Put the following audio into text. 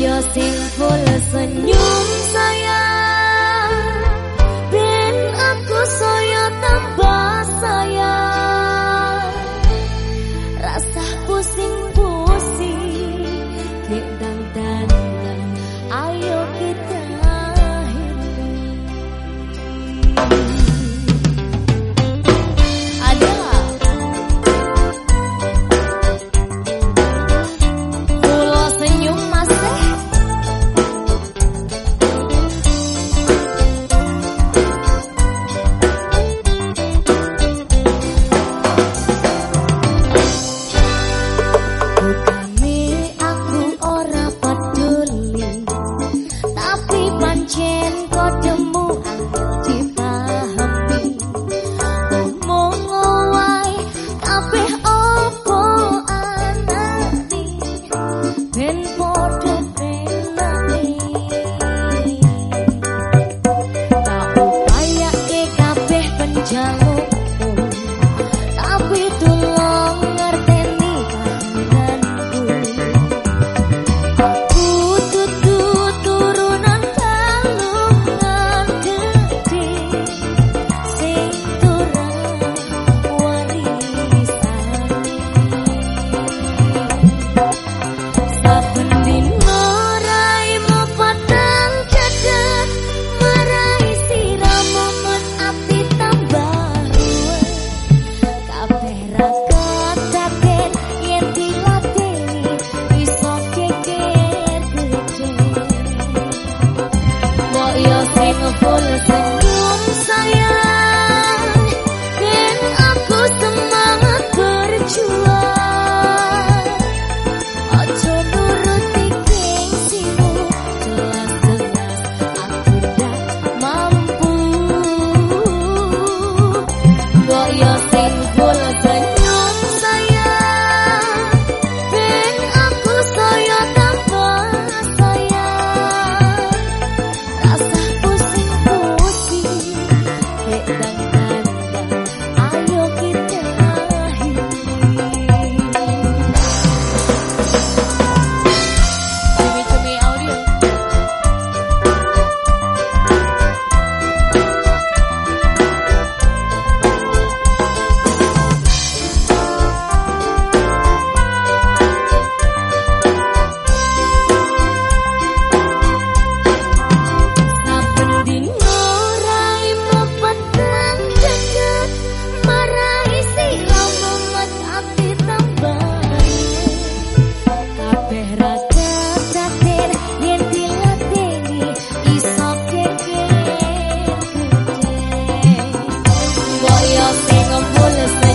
yo sing full senyum sing corazón